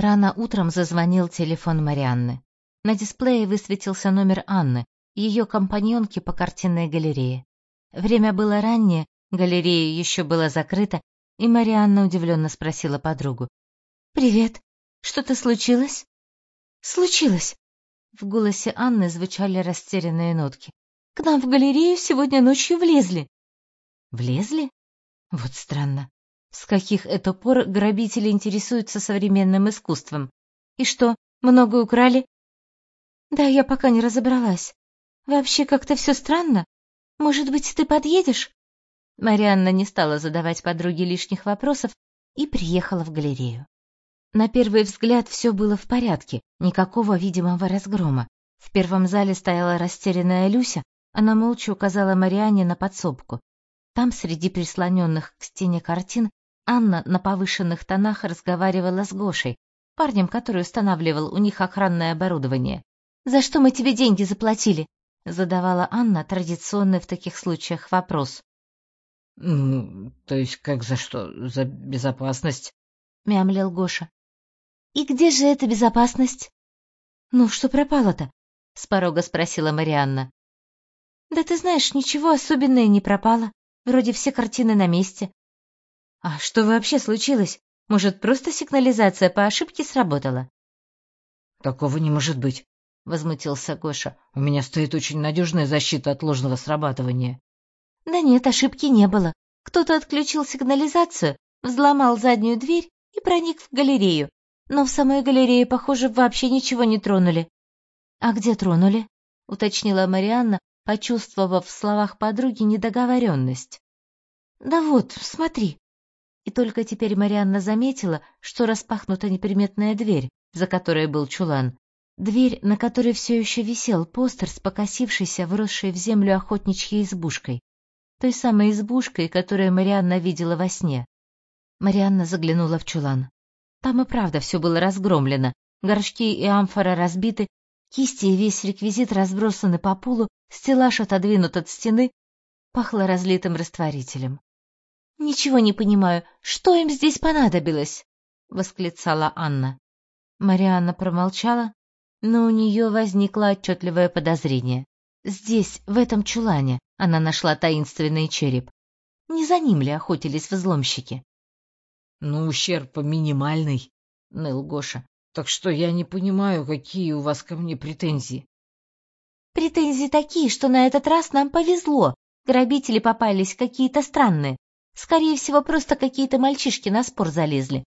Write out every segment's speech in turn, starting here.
Рано утром зазвонил телефон Марианны. На дисплее высветился номер Анны, ее компаньонки по картинной галерее. Время было раннее, галерея еще была закрыта, и Марианна удивленно спросила подругу. «Привет. Что-то случилось?» «Случилось!» В голосе Анны звучали растерянные нотки. «К нам в галерею сегодня ночью влезли». «Влезли? Вот странно. С каких это пор грабители интересуются современным искусством? И что, много украли?» «Да, я пока не разобралась. Вообще как-то все странно. Может быть, ты подъедешь?» Марианна не стала задавать подруге лишних вопросов и приехала в галерею. На первый взгляд все было в порядке, никакого видимого разгрома. В первом зале стояла растерянная Люся, она молча указала Марианне на подсобку. Там, среди прислоненных к стене картин, Анна на повышенных тонах разговаривала с Гошей, парнем, который устанавливал у них охранное оборудование. «За что мы тебе деньги заплатили?» — задавала Анна традиционный в таких случаях вопрос. «Ну, то есть как за что? За безопасность?» — мямлил Гоша. «И где же эта безопасность?» «Ну, что пропало-то?» — с порога спросила Марианна. «Да ты знаешь, ничего особенного не пропало. Вроде все картины на месте». «А что вообще случилось? Может, просто сигнализация по ошибке сработала?» «Такого не может быть», — возмутился Гоша. «У меня стоит очень надежная защита от ложного срабатывания». Да нет, ошибки не было. Кто-то отключил сигнализацию, взломал заднюю дверь и проник в галерею. Но в самой галерее, похоже, вообще ничего не тронули. А где тронули? уточнила Марианна, почувствовав в словах подруги недоговоренность. Да вот, смотри. И только теперь Марианна заметила, что распахнута неприметная дверь, за которой был чулан. Дверь, на которой все еще висел постер с покосившейся, вросшей в землю охотничьей избушкой той самой избушкой, которую Марианна видела во сне. Марианна заглянула в чулан. Там и правда все было разгромлено, горшки и амфора разбиты, кисти и весь реквизит разбросаны по полу, стеллаж отодвинут от стены, пахло разлитым растворителем. «Ничего не понимаю, что им здесь понадобилось?» — восклицала Анна. Марианна промолчала, но у нее возникло отчетливое подозрение. Здесь, в этом чулане, она нашла таинственный череп. Не за ним ли охотились взломщики? — Ну, ущерб минимальный, — ныл Гоша. — Так что я не понимаю, какие у вас ко мне претензии. — Претензии такие, что на этот раз нам повезло. Грабители попались какие-то странные. Скорее всего, просто какие-то мальчишки на спор залезли.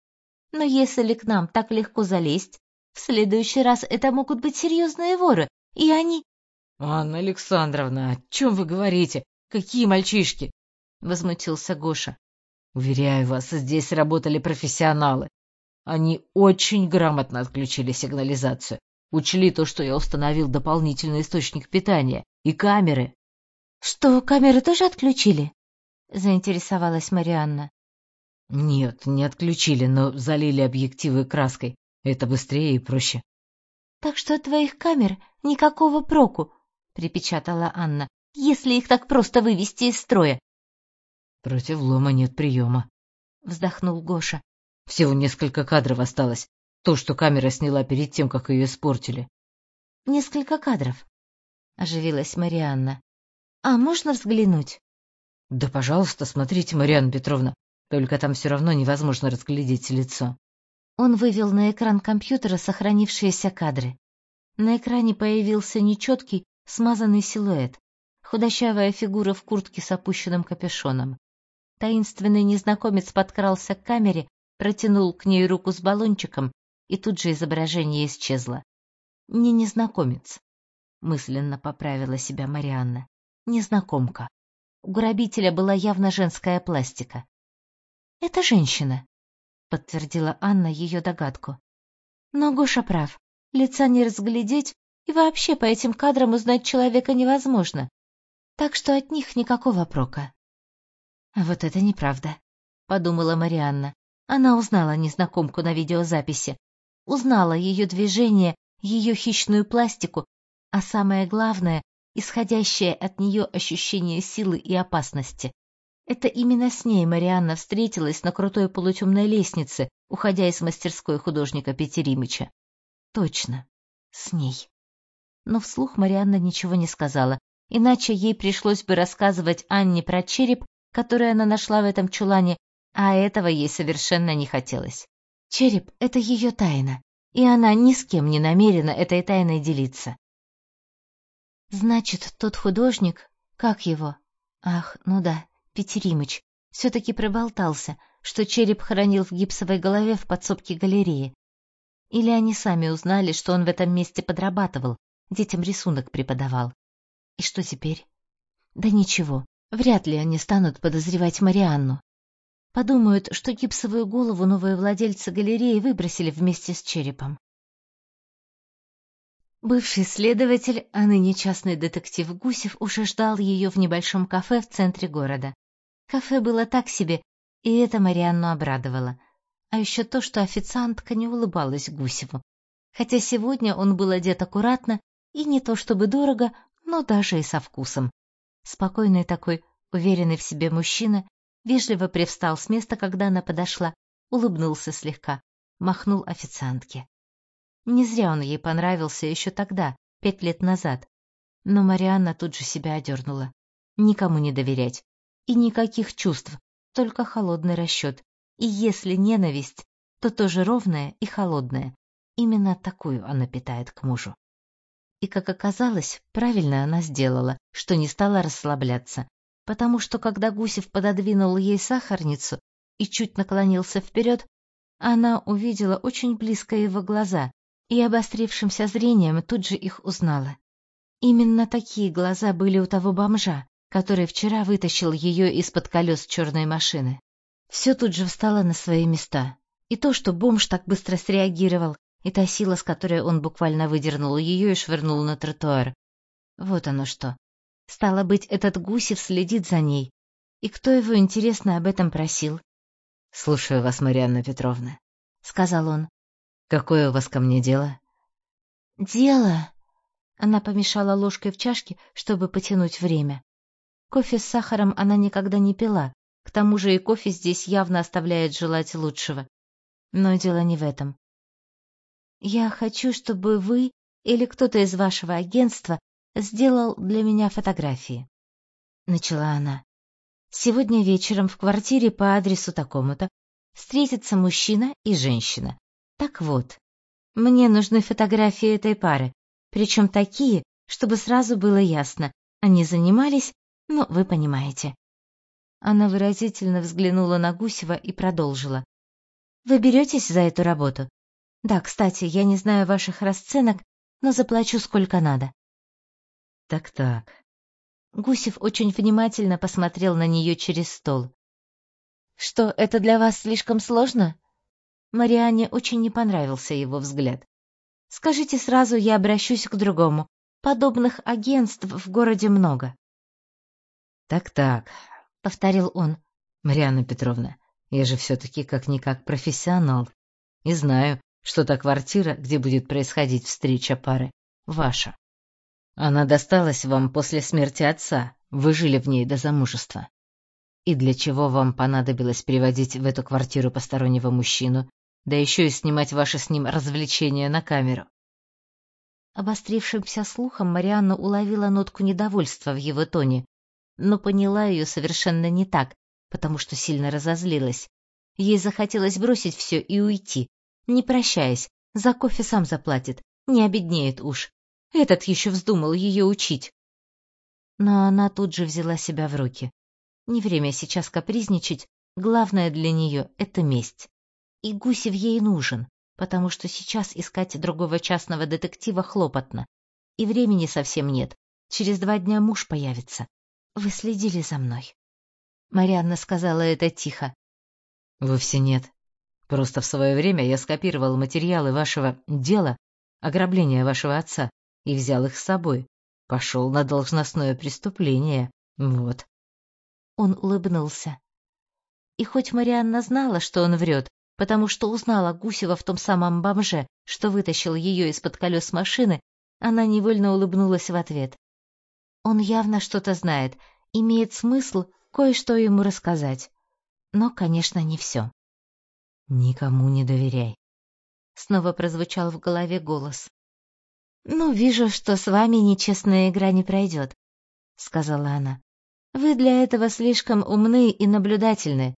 Но если к нам так легко залезть, в следующий раз это могут быть серьезные воры, и они... «Анна Александровна, о чем вы говорите? Какие мальчишки?» — возмутился Гоша. «Уверяю вас, здесь работали профессионалы. Они очень грамотно отключили сигнализацию, учли то, что я установил дополнительный источник питания, и камеры». «Что, камеры тоже отключили?» — заинтересовалась Марианна. «Нет, не отключили, но залили объективы краской. Это быстрее и проще». «Так что от твоих камер никакого проку, припечатала Анна. Если их так просто вывести из строя. Против лома нет приема, вздохнул Гоша. Всего несколько кадров осталось. То, что камера сняла перед тем, как ее испортили. Несколько кадров, оживилась Марианна. А можно взглянуть? Да, пожалуйста, смотрите, Марианна Петровна. Только там все равно невозможно разглядеть лицо. Он вывел на экран компьютера сохранившиеся кадры. На экране появился нечеткий, смазанный силуэт, худощавая фигура в куртке с опущенным капюшоном. Таинственный незнакомец подкрался к камере, протянул к ней руку с баллончиком, и тут же изображение исчезло. Не незнакомец, мысленно поправила себя Марианна. Незнакомка. У грабителя была явно женская пластика. Это женщина, подтвердила Анна ее догадку. Но Гоша прав. Лица не разглядеть, и вообще по этим кадрам узнать человека невозможно. Так что от них никакого прока. А вот это неправда, подумала Марианна. Она узнала незнакомку на видеозаписи, узнала ее движение, ее хищную пластику, а самое главное исходящее от нее ощущение силы и опасности. Это именно с ней Марианна встретилась на крутой полутемной лестнице, уходя из мастерской художника Петеримыча. Точно, с ней. Но вслух Марианна ничего не сказала, иначе ей пришлось бы рассказывать Анне про череп, который она нашла в этом чулане, а этого ей совершенно не хотелось. Череп — это ее тайна, и она ни с кем не намерена этой тайной делиться. Значит, тот художник, как его? Ах, ну да, Петеримыч все-таки проболтался, что череп хранил в гипсовой голове в подсобке галереи. Или они сами узнали, что он в этом месте подрабатывал, детям рисунок преподавал. И что теперь? Да ничего, вряд ли они станут подозревать Марианну. Подумают, что гипсовую голову новые владельцы галереи выбросили вместе с черепом. Бывший следователь, а ныне частный детектив Гусев уже ждал ее в небольшом кафе в центре города. Кафе было так себе, и это Марианну обрадовало. А еще то, что официантка не улыбалась Гусеву. Хотя сегодня он был одет аккуратно и не то чтобы дорого, но даже и со вкусом. Спокойный такой, уверенный в себе мужчина, вежливо привстал с места, когда она подошла, улыбнулся слегка, махнул официантке. Не зря он ей понравился еще тогда, пять лет назад. Но Марианна тут же себя одернула. Никому не доверять, и никаких чувств, только холодный расчет. И если ненависть, то тоже ровная и холодная. Именно такую она питает к мужу. И, как оказалось, правильно она сделала, что не стала расслабляться, потому что, когда Гусев пододвинул ей сахарницу и чуть наклонился вперед, она увидела очень близко его глаза и обострившимся зрением тут же их узнала. Именно такие глаза были у того бомжа, который вчера вытащил ее из-под колес черной машины. Все тут же встало на свои места. И то, что бомж так быстро среагировал, и та сила, с которой он буквально выдернул ее и швырнул на тротуар. Вот оно что. Стало быть, этот Гусев следит за ней. И кто его, интересно, об этом просил? — Слушаю вас, Марианна Петровна, — сказал он. — Какое у вас ко мне дело? — Дело... Она помешала ложкой в чашке, чтобы потянуть время. Кофе с сахаром она никогда не пила, к тому же и кофе здесь явно оставляет желать лучшего. Но дело не в этом. Я хочу, чтобы вы или кто-то из вашего агентства сделал для меня фотографии. Начала она. Сегодня вечером в квартире по адресу такому-то встретятся мужчина и женщина. Так вот, мне нужны фотографии этой пары, причем такие, чтобы сразу было ясно, они занимались ну, вы понимаете. Она выразительно взглянула на Гусева и продолжила. Вы беретесь за эту работу? Да, кстати, я не знаю ваших расценок, но заплачу сколько надо. Так-так. Гусев очень внимательно посмотрел на нее через стол. Что, это для вас слишком сложно? Марианне очень не понравился его взгляд. Скажите сразу, я обращусь к другому. Подобных агентств в городе много. «Так-так», — повторил он. «Марианна Петровна, я же все-таки как-никак профессионал. И знаю, что та квартира, где будет происходить встреча пары, ваша. Она досталась вам после смерти отца, вы жили в ней до замужества. И для чего вам понадобилось приводить в эту квартиру постороннего мужчину, да еще и снимать ваши с ним развлечения на камеру?» Обострившимся слухом Марианна уловила нотку недовольства в его тоне но поняла ее совершенно не так, потому что сильно разозлилась. Ей захотелось бросить все и уйти, не прощаясь, за кофе сам заплатит, не обеднеет уж. Этот еще вздумал ее учить. Но она тут же взяла себя в руки. Не время сейчас капризничать, главное для нее — это месть. И Гусев ей нужен, потому что сейчас искать другого частного детектива хлопотно. И времени совсем нет, через два дня муж появится. Вы следили за мной. Марианна сказала это тихо. Вовсе нет. Просто в свое время я скопировал материалы вашего дела, ограбления вашего отца, и взял их с собой. Пошел на должностное преступление. Вот. Он улыбнулся. И хоть Марианна знала, что он врет, потому что узнала Гусева в том самом бомже, что вытащил ее из-под колес машины, она невольно улыбнулась в ответ. Он явно что-то знает, имеет смысл, кое-что ему рассказать. Но, конечно, не все. «Никому не доверяй», — снова прозвучал в голове голос. «Ну, вижу, что с вами нечестная игра не пройдет», — сказала она. «Вы для этого слишком умны и наблюдательны.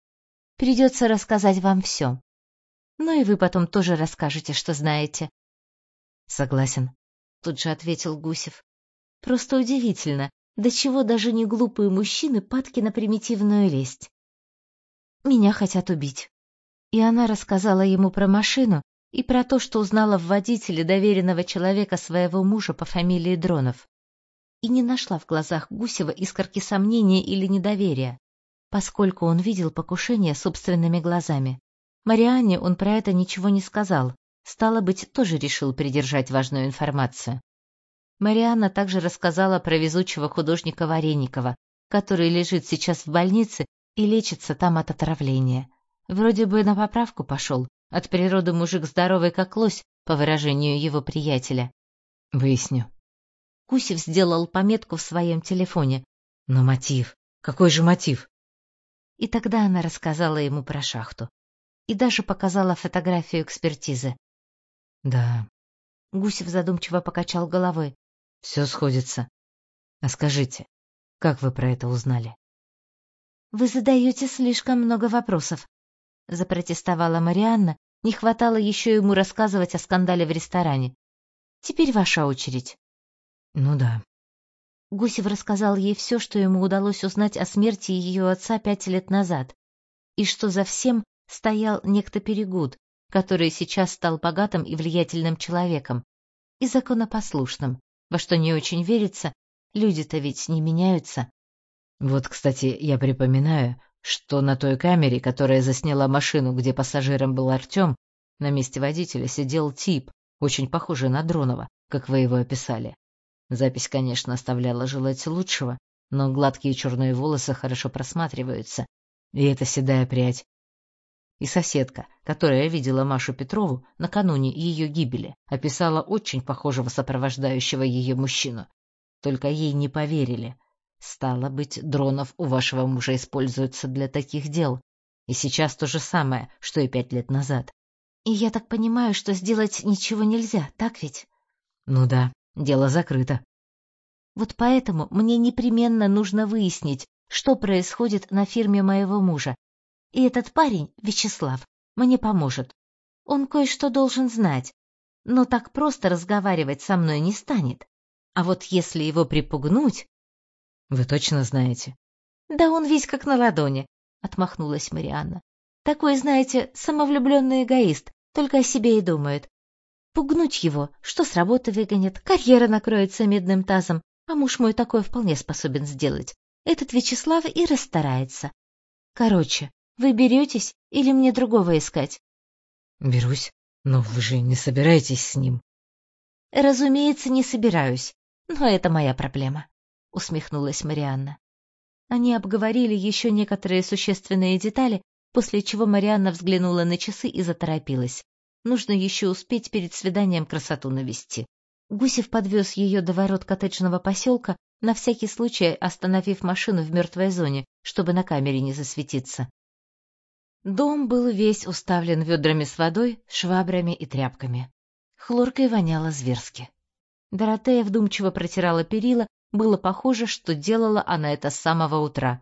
Придется рассказать вам все. Ну и вы потом тоже расскажете, что знаете». «Согласен», — тут же ответил Гусев. «Просто удивительно, до чего даже не глупые мужчины падки на примитивную лесть. Меня хотят убить». И она рассказала ему про машину и про то, что узнала в водителе доверенного человека своего мужа по фамилии Дронов. И не нашла в глазах Гусева искорки сомнения или недоверия, поскольку он видел покушение собственными глазами. Марианне он про это ничего не сказал, стало быть, тоже решил придержать важную информацию. Марианна также рассказала про везучего художника Вареникова, который лежит сейчас в больнице и лечится там от отравления. Вроде бы на поправку пошел. От природы мужик здоровый как лось, по выражению его приятеля. Выясню. Кусев сделал пометку в своем телефоне. Но мотив? Какой же мотив? И тогда она рассказала ему про шахту. И даже показала фотографию экспертизы. Да. Гусев задумчиво покачал головой. Все сходится. А скажите, как вы про это узнали? Вы задаете слишком много вопросов, запротестовала Марианна, не хватало еще ему рассказывать о скандале в ресторане. Теперь ваша очередь. Ну да. Гусев рассказал ей все, что ему удалось узнать о смерти ее отца пять лет назад, и что за всем стоял некто Перегуд, который сейчас стал богатым и влиятельным человеком, и законопослушным, во что не очень верится, люди-то ведь не меняются. Вот, кстати, я припоминаю, что на той камере, которая засняла машину, где пассажиром был Артем, на месте водителя сидел тип, очень похожий на Дронова, как вы его описали. Запись, конечно, оставляла желать лучшего, но гладкие черные волосы хорошо просматриваются, и эта седая прядь. И соседка, которая видела Машу Петрову накануне ее гибели, описала очень похожего сопровождающего ее мужчину. Только ей не поверили, Стало быть, дронов у вашего мужа используются для таких дел. И сейчас то же самое, что и пять лет назад. И я так понимаю, что сделать ничего нельзя, так ведь? Ну да, дело закрыто. Вот поэтому мне непременно нужно выяснить, что происходит на фирме моего мужа. И этот парень, Вячеслав, мне поможет. Он кое-что должен знать, но так просто разговаривать со мной не станет. А вот если его припугнуть, вы точно знаете? Да он весь как на ладони, отмахнулась Марианна. Такой, знаете, самовлюбленный эгоист, только о себе и думает. Пугнуть его, что с работы выгонят, карьера накроется медным тазом, а муж мой такое вполне способен сделать. Этот Вячеслав и расстарается. Короче, вы беретесь или мне другого искать? Берусь, но вы же не собираетесь с ним. Разумеется, не собираюсь, но это моя проблема усмехнулась Марианна. Они обговорили еще некоторые существенные детали, после чего Марианна взглянула на часы и заторопилась. Нужно еще успеть перед свиданием красоту навести. Гусев подвез ее до ворот коттеджного поселка, на всякий случай остановив машину в мертвой зоне, чтобы на камере не засветиться. Дом был весь уставлен ведрами с водой, швабрами и тряпками. Хлоркой воняло зверски. Доротея вдумчиво протирала перила, было похоже, что делала она это с самого утра.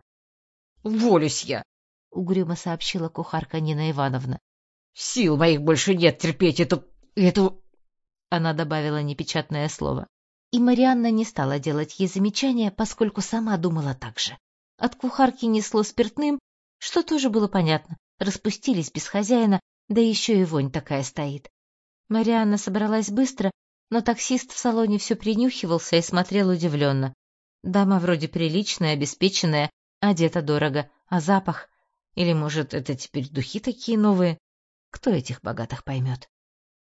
«Уволюсь я!» — угрюмо сообщила кухарка Нина Ивановна. «Сил моих больше нет терпеть эту... эту...» Она добавила непечатное слово. И Марианна не стала делать ей замечания, поскольку сама думала так же. От кухарки несло спиртным, что тоже было понятно. Распустились без хозяина, да еще и вонь такая стоит. Марианна собралась быстро, но таксист в салоне все принюхивался и смотрел удивленно. Дама вроде приличная, обеспеченная, одета дорого, а запах... Или, может, это теперь духи такие новые? Кто этих богатых поймет?